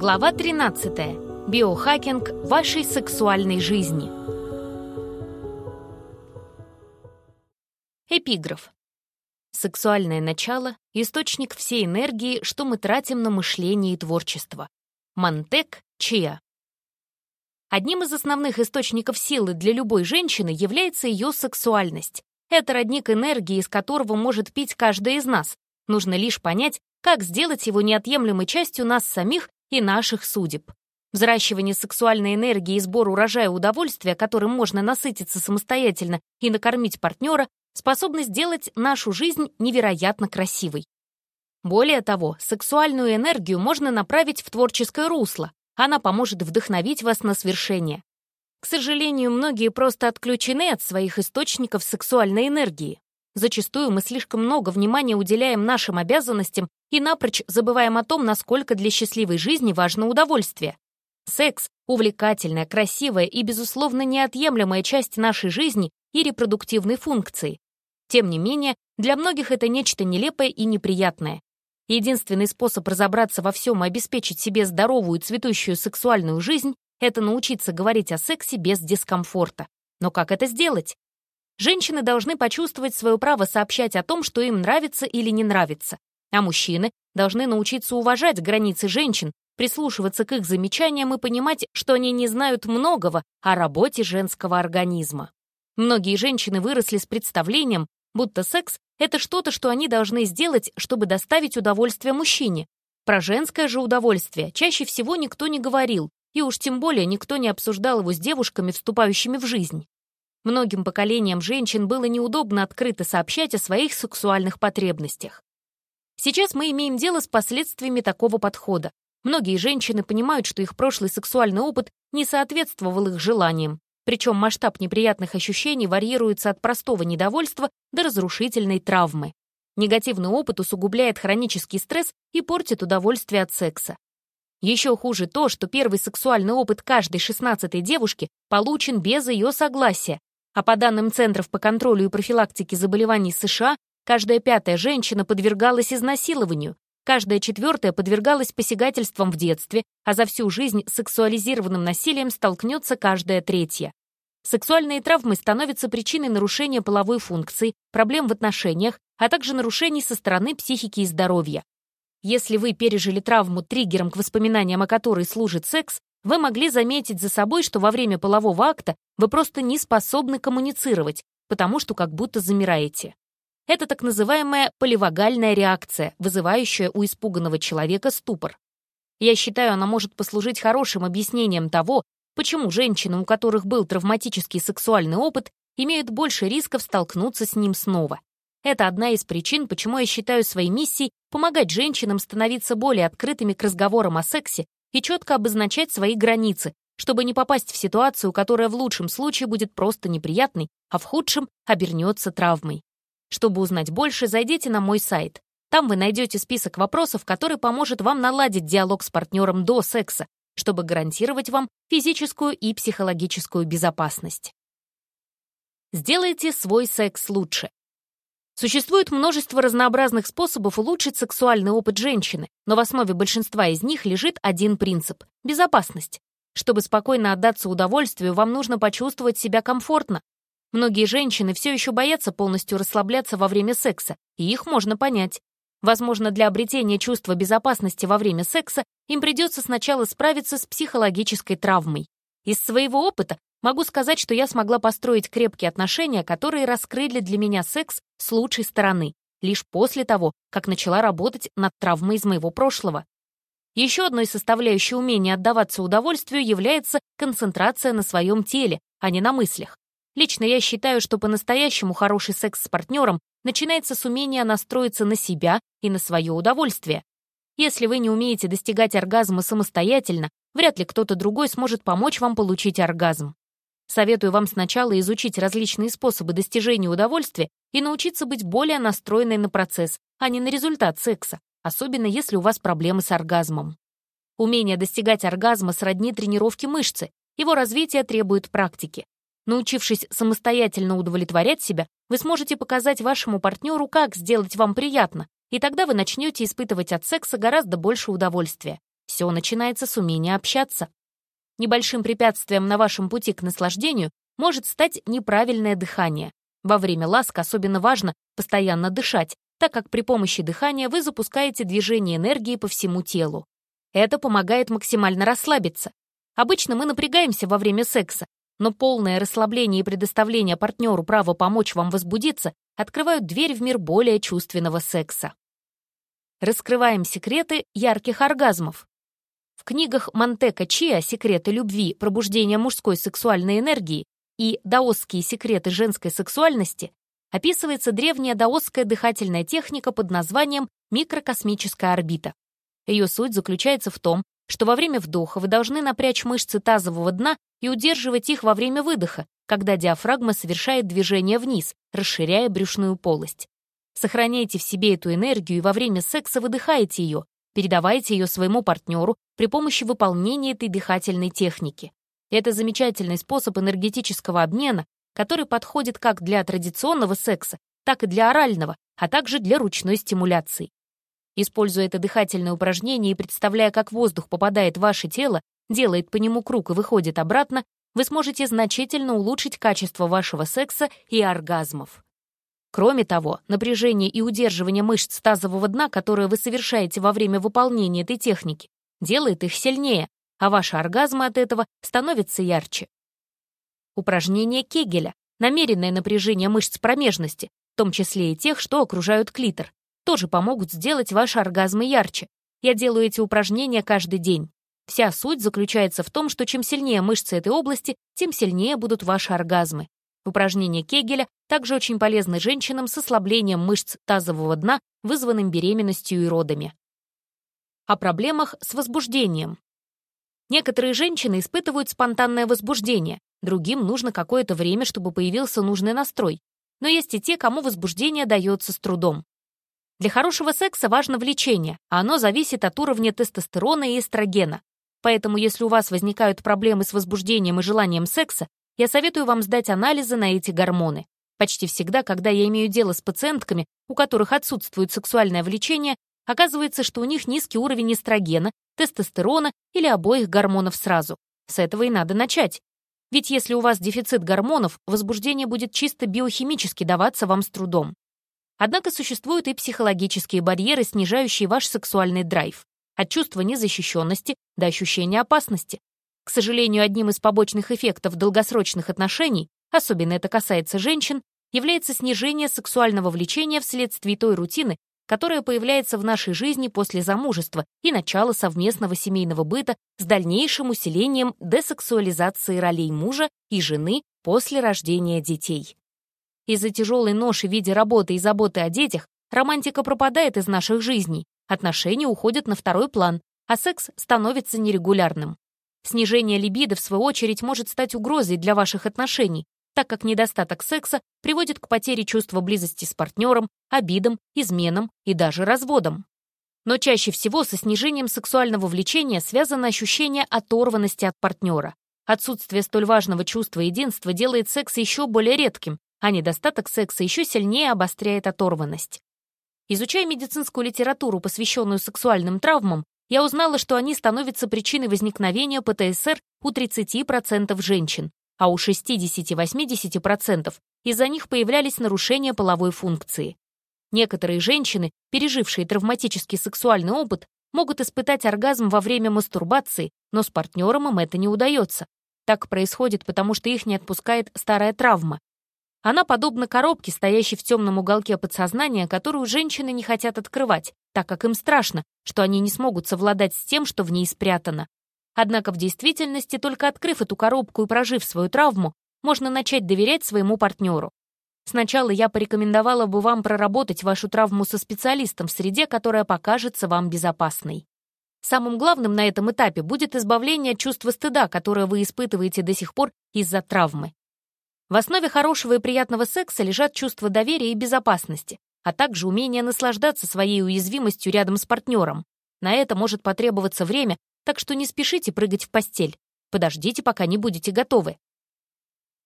Глава 13. Биохакинг вашей сексуальной жизни. Эпиграф. Сексуальное начало — источник всей энергии, что мы тратим на мышление и творчество. Мантек Чиа. Одним из основных источников силы для любой женщины является ее сексуальность. Это родник энергии, из которого может пить каждая из нас. Нужно лишь понять, как сделать его неотъемлемой частью нас самих и наших судеб. Взращивание сексуальной энергии и сбор урожая удовольствия, которым можно насытиться самостоятельно и накормить партнера, способны сделать нашу жизнь невероятно красивой. Более того, сексуальную энергию можно направить в творческое русло. Она поможет вдохновить вас на свершение. К сожалению, многие просто отключены от своих источников сексуальной энергии. Зачастую мы слишком много внимания уделяем нашим обязанностям и напрочь забываем о том, насколько для счастливой жизни важно удовольствие. Секс — увлекательная, красивая и, безусловно, неотъемлемая часть нашей жизни и репродуктивной функции. Тем не менее, для многих это нечто нелепое и неприятное. Единственный способ разобраться во всем и обеспечить себе здоровую цветущую сексуальную жизнь — это научиться говорить о сексе без дискомфорта. Но как это сделать? Женщины должны почувствовать свое право сообщать о том, что им нравится или не нравится. А мужчины должны научиться уважать границы женщин, прислушиваться к их замечаниям и понимать, что они не знают многого о работе женского организма. Многие женщины выросли с представлением, будто секс — это что-то, что они должны сделать, чтобы доставить удовольствие мужчине. Про женское же удовольствие чаще всего никто не говорил, и уж тем более никто не обсуждал его с девушками, вступающими в жизнь. Многим поколениям женщин было неудобно открыто сообщать о своих сексуальных потребностях. Сейчас мы имеем дело с последствиями такого подхода. Многие женщины понимают, что их прошлый сексуальный опыт не соответствовал их желаниям, причем масштаб неприятных ощущений варьируется от простого недовольства до разрушительной травмы. Негативный опыт усугубляет хронический стресс и портит удовольствие от секса. Еще хуже то, что первый сексуальный опыт каждой шестнадцатой девушки получен без ее согласия, а по данным Центров по контролю и профилактике заболеваний США, каждая пятая женщина подвергалась изнасилованию, каждая четвертая подвергалась посягательствам в детстве, а за всю жизнь с сексуализированным насилием столкнется каждая третья. Сексуальные травмы становятся причиной нарушения половой функции, проблем в отношениях, а также нарушений со стороны психики и здоровья. Если вы пережили травму, триггером к воспоминаниям о которой служит секс, вы могли заметить за собой, что во время полового акта вы просто не способны коммуницировать, потому что как будто замираете. Это так называемая поливагальная реакция, вызывающая у испуганного человека ступор. Я считаю, она может послужить хорошим объяснением того, почему женщины, у которых был травматический сексуальный опыт, имеют больше рисков столкнуться с ним снова. Это одна из причин, почему я считаю своей миссией помогать женщинам становиться более открытыми к разговорам о сексе и четко обозначать свои границы, чтобы не попасть в ситуацию, которая в лучшем случае будет просто неприятной, а в худшем обернется травмой. Чтобы узнать больше, зайдите на мой сайт. Там вы найдете список вопросов, который поможет вам наладить диалог с партнером до секса, чтобы гарантировать вам физическую и психологическую безопасность. Сделайте свой секс лучше. Существует множество разнообразных способов улучшить сексуальный опыт женщины, но в основе большинства из них лежит один принцип — безопасность. Чтобы спокойно отдаться удовольствию, вам нужно почувствовать себя комфортно. Многие женщины все еще боятся полностью расслабляться во время секса, и их можно понять. Возможно, для обретения чувства безопасности во время секса им придется сначала справиться с психологической травмой. Из своего опыта Могу сказать, что я смогла построить крепкие отношения, которые раскрыли для меня секс с лучшей стороны, лишь после того, как начала работать над травмой из моего прошлого. Еще одной составляющей умения отдаваться удовольствию является концентрация на своем теле, а не на мыслях. Лично я считаю, что по-настоящему хороший секс с партнером начинается с умения настроиться на себя и на свое удовольствие. Если вы не умеете достигать оргазма самостоятельно, вряд ли кто-то другой сможет помочь вам получить оргазм. Советую вам сначала изучить различные способы достижения удовольствия и научиться быть более настроенной на процесс, а не на результат секса, особенно если у вас проблемы с оргазмом. Умение достигать оргазма сродни тренировке мышцы, его развитие требует практики. Научившись самостоятельно удовлетворять себя, вы сможете показать вашему партнеру, как сделать вам приятно, и тогда вы начнете испытывать от секса гораздо больше удовольствия. Все начинается с умения общаться. Небольшим препятствием на вашем пути к наслаждению может стать неправильное дыхание. Во время ласк особенно важно постоянно дышать, так как при помощи дыхания вы запускаете движение энергии по всему телу. Это помогает максимально расслабиться. Обычно мы напрягаемся во время секса, но полное расслабление и предоставление партнеру права помочь вам возбудиться открывают дверь в мир более чувственного секса. Раскрываем секреты ярких оргазмов. В книгах Монтека Чиа «Секреты любви. Пробуждение мужской сексуальной энергии» и «Даосские секреты женской сексуальности» описывается древняя даосская дыхательная техника под названием микрокосмическая орбита. Ее суть заключается в том, что во время вдоха вы должны напрячь мышцы тазового дна и удерживать их во время выдоха, когда диафрагма совершает движение вниз, расширяя брюшную полость. Сохраняйте в себе эту энергию и во время секса выдыхаете ее, передавайте ее своему партнеру при помощи выполнения этой дыхательной техники. Это замечательный способ энергетического обмена, который подходит как для традиционного секса, так и для орального, а также для ручной стимуляции. Используя это дыхательное упражнение и представляя, как воздух попадает в ваше тело, делает по нему круг и выходит обратно, вы сможете значительно улучшить качество вашего секса и оргазмов. Кроме того, напряжение и удерживание мышц тазового дна, которые вы совершаете во время выполнения этой техники, делает их сильнее, а ваши оргазмы от этого становятся ярче. Упражнение Кегеля — намеренное напряжение мышц промежности, в том числе и тех, что окружают клитор, тоже помогут сделать ваши оргазмы ярче. Я делаю эти упражнения каждый день. Вся суть заключается в том, что чем сильнее мышцы этой области, тем сильнее будут ваши оргазмы. Упражнения Кегеля также очень полезны женщинам с ослаблением мышц тазового дна, вызванным беременностью и родами. О проблемах с возбуждением. Некоторые женщины испытывают спонтанное возбуждение, другим нужно какое-то время, чтобы появился нужный настрой. Но есть и те, кому возбуждение дается с трудом. Для хорошего секса важно влечение, а оно зависит от уровня тестостерона и эстрогена. Поэтому, если у вас возникают проблемы с возбуждением и желанием секса, я советую вам сдать анализы на эти гормоны. Почти всегда, когда я имею дело с пациентками, у которых отсутствует сексуальное влечение, оказывается, что у них низкий уровень эстрогена, тестостерона или обоих гормонов сразу. С этого и надо начать. Ведь если у вас дефицит гормонов, возбуждение будет чисто биохимически даваться вам с трудом. Однако существуют и психологические барьеры, снижающие ваш сексуальный драйв. От чувства незащищенности до ощущения опасности. К сожалению, одним из побочных эффектов долгосрочных отношений, особенно это касается женщин, является снижение сексуального влечения вследствие той рутины, которая появляется в нашей жизни после замужества и начала совместного семейного быта с дальнейшим усилением десексуализации ролей мужа и жены после рождения детей. Из-за тяжелой ноши в виде работы и заботы о детях романтика пропадает из наших жизней, отношения уходят на второй план, а секс становится нерегулярным. Снижение либидо, в свою очередь, может стать угрозой для ваших отношений, так как недостаток секса приводит к потере чувства близости с партнером, обидам, изменам и даже разводам. Но чаще всего со снижением сексуального влечения связано ощущение оторванности от партнера. Отсутствие столь важного чувства единства делает секс еще более редким, а недостаток секса еще сильнее обостряет оторванность. Изучая медицинскую литературу, посвященную сексуальным травмам, я узнала, что они становятся причиной возникновения ПТСР у 30% женщин, а у 60-80% из-за них появлялись нарушения половой функции. Некоторые женщины, пережившие травматический сексуальный опыт, могут испытать оргазм во время мастурбации, но с партнером им это не удается. Так происходит, потому что их не отпускает старая травма, она подобна коробке, стоящей в темном уголке подсознания, которую женщины не хотят открывать, так как им страшно, что они не смогут совладать с тем, что в ней спрятано. Однако в действительности, только открыв эту коробку и прожив свою травму, можно начать доверять своему партнеру. Сначала я порекомендовала бы вам проработать вашу травму со специалистом в среде, которая покажется вам безопасной. Самым главным на этом этапе будет избавление от чувства стыда, которое вы испытываете до сих пор из-за травмы. В основе хорошего и приятного секса лежат чувство доверия и безопасности, а также умение наслаждаться своей уязвимостью рядом с партнером. На это может потребоваться время, так что не спешите прыгать в постель. Подождите, пока не будете готовы.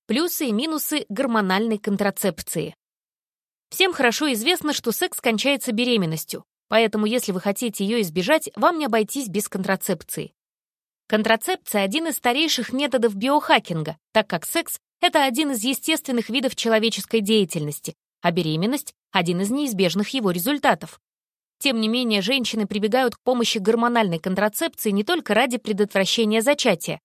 Плюсы и минусы гормональной контрацепции. Всем хорошо известно, что секс кончается беременностью, поэтому если вы хотите ее избежать, вам не обойтись без контрацепции. Контрацепция – один из старейших методов биохакинга, так как секс – это один из естественных видов человеческой деятельности, а беременность – один из неизбежных его результатов. Тем не менее, женщины прибегают к помощи гормональной контрацепции не только ради предотвращения зачатия.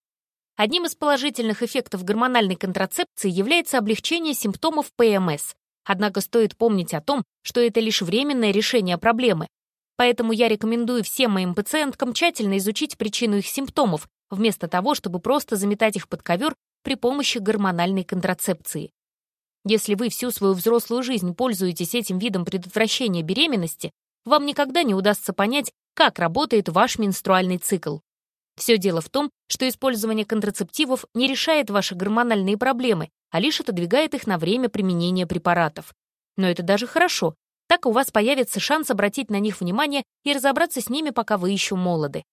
Одним из положительных эффектов гормональной контрацепции является облегчение симптомов ПМС. Однако стоит помнить о том, что это лишь временное решение проблемы. Поэтому я рекомендую всем моим пациенткам тщательно изучить причину их симптомов, вместо того, чтобы просто заметать их под ковер при помощи гормональной контрацепции. Если вы всю свою взрослую жизнь пользуетесь этим видом предотвращения беременности, вам никогда не удастся понять, как работает ваш менструальный цикл. Все дело в том, что использование контрацептивов не решает ваши гормональные проблемы, а лишь отодвигает их на время применения препаратов. Но это даже хорошо. Так у вас появится шанс обратить на них внимание и разобраться с ними, пока вы еще молоды.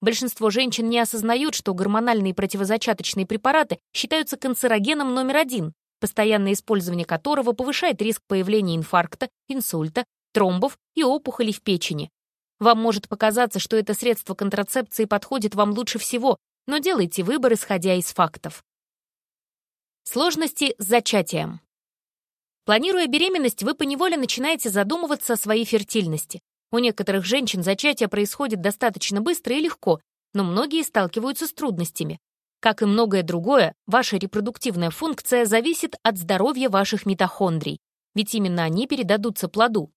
Большинство женщин не осознают, что гормональные противозачаточные препараты считаются канцерогеном номер один, постоянное использование которого повышает риск появления инфаркта, инсульта, тромбов и опухолей в печени. Вам может показаться, что это средство контрацепции подходит вам лучше всего, но делайте выбор, исходя из фактов. Сложности с зачатием. Планируя беременность, вы поневоле начинаете задумываться о своей фертильности. У некоторых женщин зачатие происходит достаточно быстро и легко, но многие сталкиваются с трудностями. Как и многое другое, ваша репродуктивная функция зависит от здоровья ваших митохондрий, ведь именно они передадутся плоду.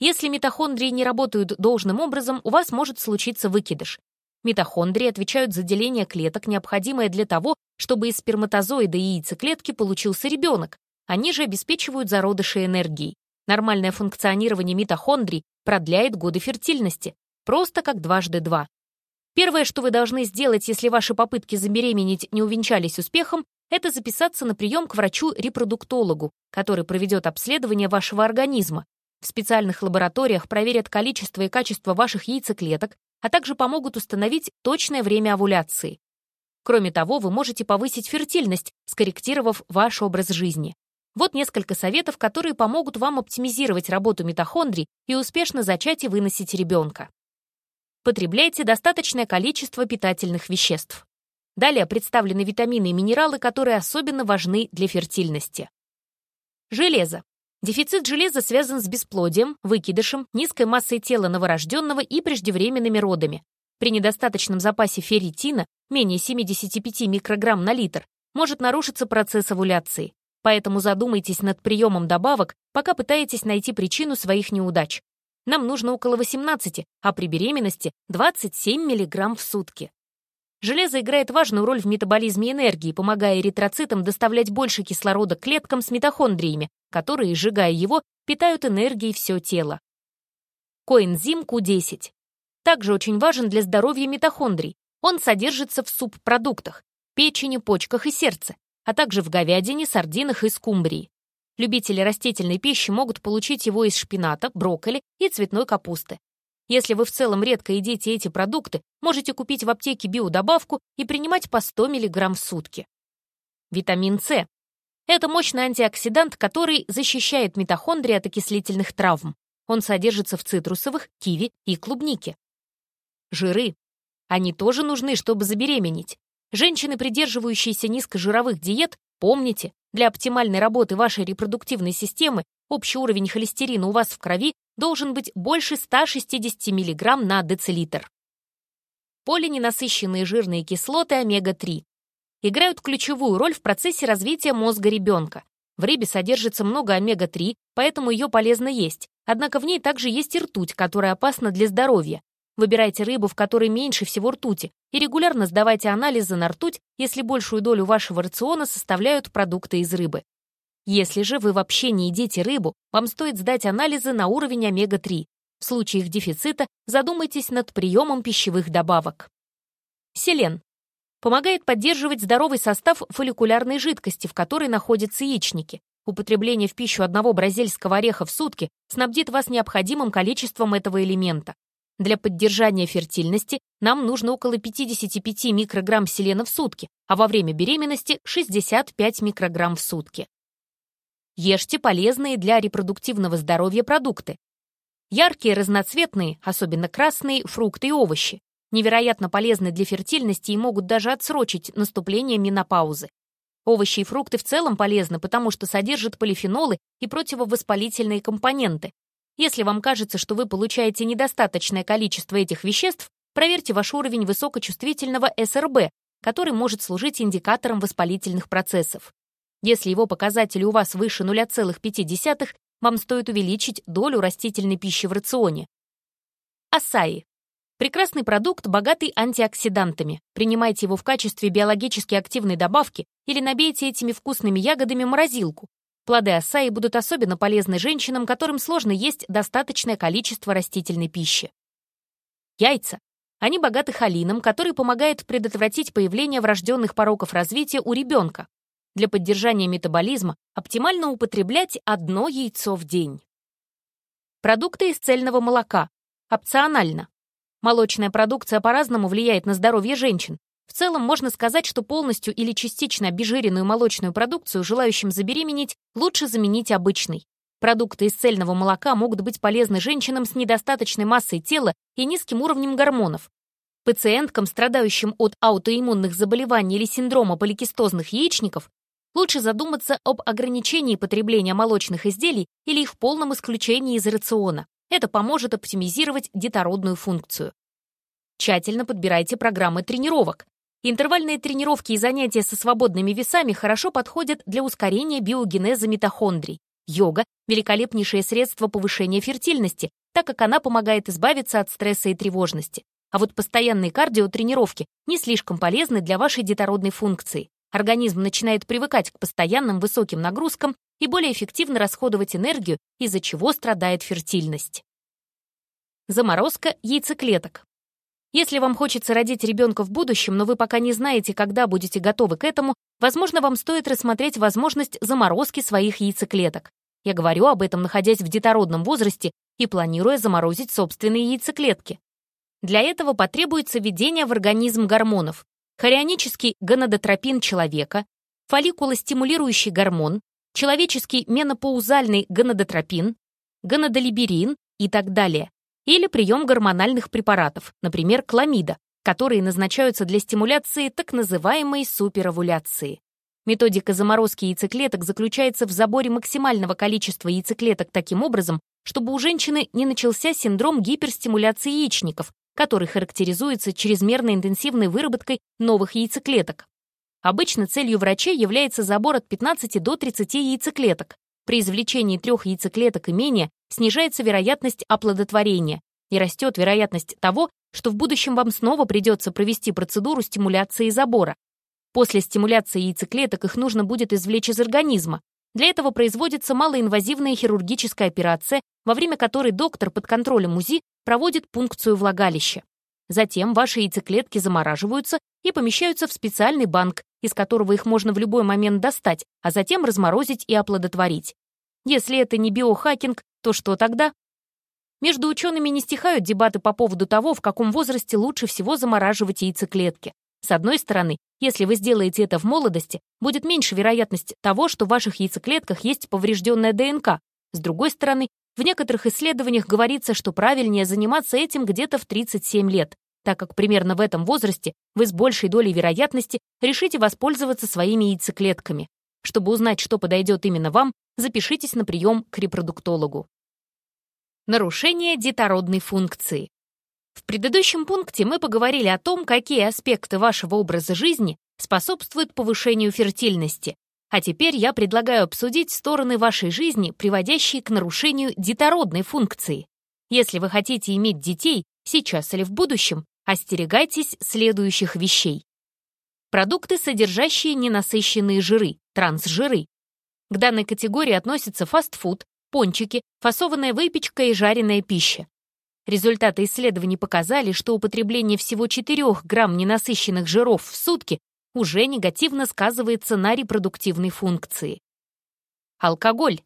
Если митохондрии не работают должным образом, у вас может случиться выкидыш. Митохондрии отвечают за деление клеток, необходимое для того, чтобы из сперматозоида и яйцеклетки получился ребенок. Они же обеспечивают зародыши энергией. Нормальное функционирование митохондрий продляет годы фертильности, просто как дважды два. Первое, что вы должны сделать, если ваши попытки забеременеть не увенчались успехом, это записаться на прием к врачу-репродуктологу, который проведет обследование вашего организма. В специальных лабораториях проверят количество и качество ваших яйцеклеток, а также помогут установить точное время овуляции. Кроме того, вы можете повысить фертильность, скорректировав ваш образ жизни. Вот несколько советов, которые помогут вам оптимизировать работу митохондрий и успешно зачать и выносить ребенка. Потребляйте достаточное количество питательных веществ. Далее представлены витамины и минералы, которые особенно важны для фертильности. Железо. Дефицит железа связан с бесплодием, выкидышем, низкой массой тела новорожденного и преждевременными родами. При недостаточном запасе ферритина, менее 75 микрограмм на литр, может нарушиться процесс овуляции. Поэтому задумайтесь над приемом добавок, пока пытаетесь найти причину своих неудач. Нам нужно около 18, а при беременности 27 мг в сутки. Железо играет важную роль в метаболизме энергии, помогая эритроцитам доставлять больше кислорода клеткам с митохондриями, которые, сжигая его, питают энергией все тело. Коэнзим Q10. Также очень важен для здоровья митохондрий. Он содержится в субпродуктах – печени, почках и сердце, а также в говядине, сардинах и скумбрии. Любители растительной пищи могут получить его из шпината, брокколи и цветной капусты. Если вы в целом редко едите эти продукты, можете купить в аптеке биодобавку и принимать по 100 мг в сутки. Витамин С. Это мощный антиоксидант, который защищает митохондрии от окислительных травм. Он содержится в цитрусовых, киви и клубнике. Жиры. Они тоже нужны, чтобы забеременеть. Женщины, придерживающиеся низкожировых диет, помните, для оптимальной работы вашей репродуктивной системы общий уровень холестерина у вас в крови должен быть больше 160 мг на децилитр. Полиненасыщенные жирные кислоты омега-3 играют ключевую роль в процессе развития мозга ребенка. В рыбе содержится много омега-3, поэтому ее полезно есть. Однако в ней также есть и ртуть, которая опасна для здоровья. Выбирайте рыбу, в которой меньше всего ртути, и регулярно сдавайте анализы на ртуть, если большую долю вашего рациона составляют продукты из рыбы. Если же вы вообще не едите рыбу, вам стоит сдать анализы на уровень омега-3. В случае их дефицита задумайтесь над приемом пищевых добавок. Селен. Помогает поддерживать здоровый состав фолликулярной жидкости, в которой находятся яичники. Употребление в пищу одного бразильского ореха в сутки снабдит вас необходимым количеством этого элемента. Для поддержания фертильности нам нужно около 55 микрограмм селена в сутки, а во время беременности 65 микрограмм в сутки. Ешьте полезные для репродуктивного здоровья продукты. Яркие, разноцветные, особенно красные, фрукты и овощи. Невероятно полезны для фертильности и могут даже отсрочить наступление менопаузы. Овощи и фрукты в целом полезны, потому что содержат полифенолы и противовоспалительные компоненты. Если вам кажется, что вы получаете недостаточное количество этих веществ, проверьте ваш уровень высокочувствительного СРБ, который может служить индикатором воспалительных процессов. Если его показатели у вас выше 0,5, вам стоит увеличить долю растительной пищи в рационе. Асаи. Прекрасный продукт, богатый антиоксидантами. Принимайте его в качестве биологически активной добавки или набейте этими вкусными ягодами морозилку. Плоды асаи будут особенно полезны женщинам, которым сложно есть достаточное количество растительной пищи. Яйца. Они богаты холином, который помогает предотвратить появление врожденных пороков развития у ребенка. Для поддержания метаболизма оптимально употреблять одно яйцо в день. Продукты из цельного молока. Опционально. Молочная продукция по-разному влияет на здоровье женщин. В целом можно сказать, что полностью или частично обезжиренную молочную продукцию желающим забеременеть лучше заменить обычной. Продукты из цельного молока могут быть полезны женщинам с недостаточной массой тела и низким уровнем гормонов. Пациенткам, страдающим от аутоиммунных заболеваний или синдрома поликистозных яичников, Лучше задуматься об ограничении потребления молочных изделий или их полном исключении из рациона. Это поможет оптимизировать детородную функцию. Тщательно подбирайте программы тренировок. Интервальные тренировки и занятия со свободными весами хорошо подходят для ускорения биогенеза митохондрий. Йога – великолепнейшее средство повышения фертильности, так как она помогает избавиться от стресса и тревожности. А вот постоянные кардиотренировки не слишком полезны для вашей детородной функции. Организм начинает привыкать к постоянным высоким нагрузкам и более эффективно расходовать энергию, из-за чего страдает фертильность. Заморозка яйцеклеток. Если вам хочется родить ребенка в будущем, но вы пока не знаете, когда будете готовы к этому, возможно, вам стоит рассмотреть возможность заморозки своих яйцеклеток. Я говорю об этом, находясь в детородном возрасте и планируя заморозить собственные яйцеклетки. Для этого потребуется введение в организм гормонов, хорионический гонадотропин человека, фолликулостимулирующий гормон, человеческий менопаузальный гонадотропин, гонадолиберин и так далее, или прием гормональных препаратов, например, кламида, которые назначаются для стимуляции так называемой суперовуляции. Методика заморозки яйцеклеток заключается в заборе максимального количества яйцеклеток таким образом, чтобы у женщины не начался синдром гиперстимуляции яичников, который характеризуется чрезмерно интенсивной выработкой новых яйцеклеток. Обычно целью врачей является забор от 15 до 30 яйцеклеток. При извлечении трех яйцеклеток и менее снижается вероятность оплодотворения и растет вероятность того, что в будущем вам снова придется провести процедуру стимуляции забора. После стимуляции яйцеклеток их нужно будет извлечь из организма. Для этого производится малоинвазивная хирургическая операция, во время которой доктор под контролем УЗИ проводит пункцию влагалища. Затем ваши яйцеклетки замораживаются и помещаются в специальный банк, из которого их можно в любой момент достать, а затем разморозить и оплодотворить. Если это не биохакинг, то что тогда? Между учеными не стихают дебаты по поводу того, в каком возрасте лучше всего замораживать яйцеклетки. С одной стороны, если вы сделаете это в молодости, будет меньше вероятность того, что в ваших яйцеклетках есть поврежденная ДНК. С другой стороны, в некоторых исследованиях говорится, что правильнее заниматься этим где-то в 37 лет, так как примерно в этом возрасте вы с большей долей вероятности решите воспользоваться своими яйцеклетками. Чтобы узнать, что подойдет именно вам, запишитесь на прием к репродуктологу. Нарушение детородной функции. В предыдущем пункте мы поговорили о том, какие аспекты вашего образа жизни способствуют повышению фертильности, а теперь я предлагаю обсудить стороны вашей жизни, приводящие к нарушению детородной функции. Если вы хотите иметь детей, сейчас или в будущем, остерегайтесь следующих вещей. Продукты, содержащие ненасыщенные жиры, трансжиры. К данной категории относятся фастфуд, пончики, фасованная выпечка и жареная пища. Результаты исследований показали, что употребление всего 4 грамм ненасыщенных жиров в сутки уже негативно сказывается на репродуктивной функции. Алкоголь.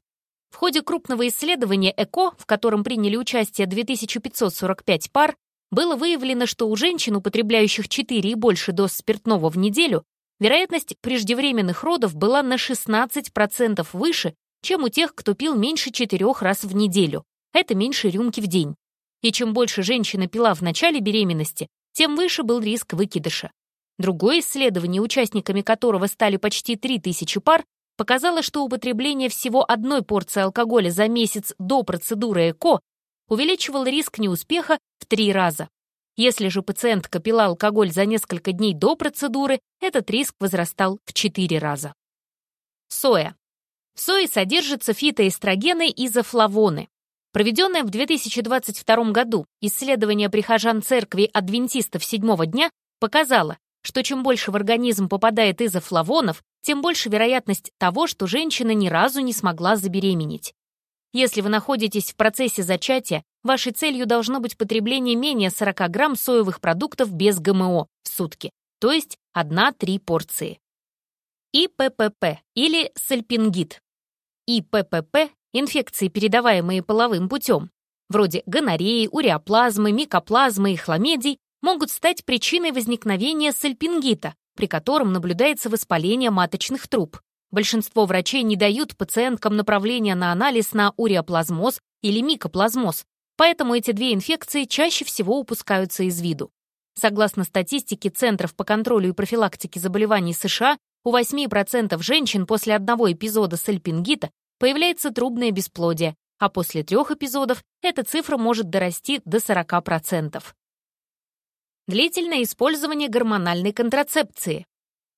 В ходе крупного исследования ЭКО, в котором приняли участие 2545 пар, было выявлено, что у женщин, употребляющих 4 и больше доз спиртного в неделю, вероятность преждевременных родов была на 16% выше, чем у тех, кто пил меньше 4 раз в неделю. это меньше рюмки в день. И чем больше женщина пила в начале беременности, тем выше был риск выкидыша. Другое исследование, участниками которого стали почти 3000 пар, показало, что употребление всего одной порции алкоголя за месяц до процедуры ЭКО увеличивало риск неуспеха в три раза. Если же пациентка пила алкоголь за несколько дней до процедуры, этот риск возрастал в четыре раза. Соя. В сое содержатся фитоэстрогены и изофлавоны. Проведенное в 2022 году исследование прихожан церкви адвентистов седьмого дня показало, что чем больше в организм попадает изофлавонов, тем больше вероятность того, что женщина ни разу не смогла забеременеть. Если вы находитесь в процессе зачатия, вашей целью должно быть потребление менее 40 грамм соевых продуктов без ГМО в сутки, то есть 1-3 порции. ИППП или сальпингит. ИППП – инфекции, передаваемые половым путем, вроде гонореи, уреоплазмы, микоплазмы и хламидий, могут стать причиной возникновения сальпингита, при котором наблюдается воспаление маточных труб. Большинство врачей не дают пациенткам направления на анализ на уреоплазмоз или микоплазмоз, поэтому эти две инфекции чаще всего упускаются из виду. Согласно статистике Центров по контролю и профилактике заболеваний США, у 8% женщин после одного эпизода сальпингита появляется трубное бесплодие, а после трех эпизодов эта цифра может дорасти до 40%. Длительное использование гормональной контрацепции.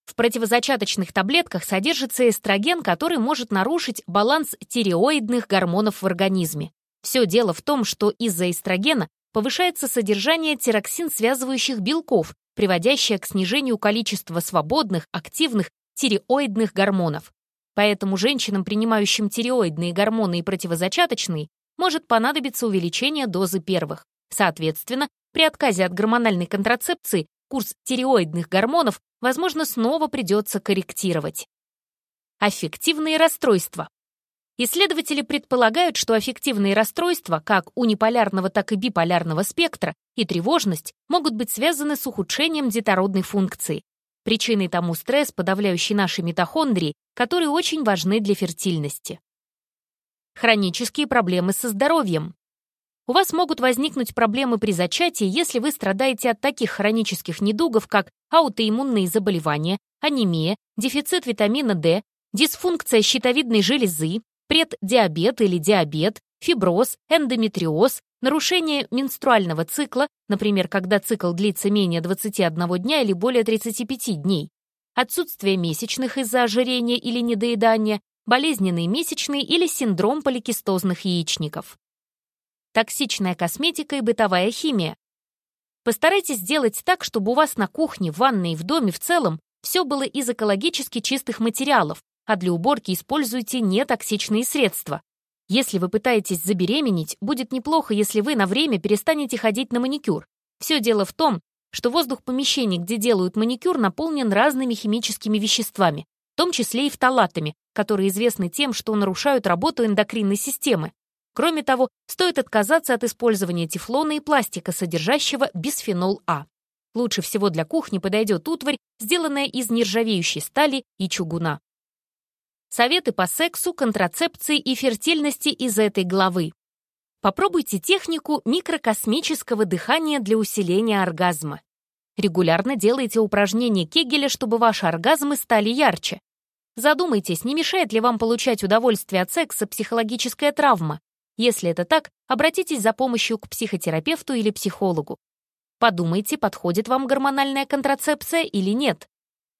В противозачаточных таблетках содержится эстроген, который может нарушить баланс тиреоидных гормонов в организме. Все дело в том, что из-за эстрогена повышается содержание тироксин-связывающих белков, приводящее к снижению количества свободных, активных тиреоидных гормонов. Поэтому женщинам, принимающим тиреоидные гормоны и противозачаточные, может понадобиться увеличение дозы первых. Соответственно, при отказе от гормональной контрацепции курс тиреоидных гормонов, возможно, снова придется корректировать. Аффективные расстройства. Исследователи предполагают, что аффективные расстройства, как униполярного, так и биполярного спектра, и тревожность могут быть связаны с ухудшением детородной функции. Причиной тому стресс, подавляющий наши митохондрии, которые очень важны для фертильности. Хронические проблемы со здоровьем. У вас могут возникнуть проблемы при зачатии, если вы страдаете от таких хронических недугов, как аутоиммунные заболевания, анемия, дефицит витамина D, дисфункция щитовидной железы, преддиабет или диабет, фиброз, эндометриоз, нарушение менструального цикла, например, когда цикл длится менее 21 дня или более 35 дней, отсутствие месячных из-за ожирения или недоедания, болезненные месячные или синдром поликистозных яичников токсичная косметика и бытовая химия. Постарайтесь сделать так, чтобы у вас на кухне, в ванной и в доме в целом все было из экологически чистых материалов, а для уборки используйте нетоксичные средства. Если вы пытаетесь забеременеть, будет неплохо, если вы на время перестанете ходить на маникюр. Все дело в том, что воздух помещений, где делают маникюр, наполнен разными химическими веществами, в том числе и фталатами, которые известны тем, что нарушают работу эндокринной системы. Кроме того, стоит отказаться от использования тефлона и пластика, содержащего бисфенол А. Лучше всего для кухни подойдет утварь, сделанная из нержавеющей стали и чугуна. Советы по сексу, контрацепции и фертильности из этой главы. Попробуйте технику микрокосмического дыхания для усиления оргазма. Регулярно делайте упражнения Кегеля, чтобы ваши оргазмы стали ярче. Задумайтесь, не мешает ли вам получать удовольствие от секса психологическая травма. Если это так, обратитесь за помощью к психотерапевту или психологу. Подумайте, подходит вам гормональная контрацепция или нет.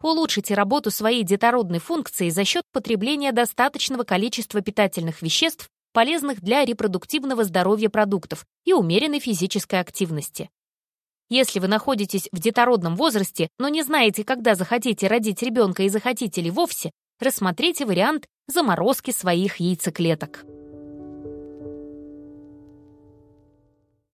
Улучшите работу своей детородной функции за счет потребления достаточного количества питательных веществ, полезных для репродуктивного здоровья продуктов и умеренной физической активности. Если вы находитесь в детородном возрасте, но не знаете, когда захотите родить ребенка и захотите ли вовсе, рассмотрите вариант заморозки своих яйцеклеток.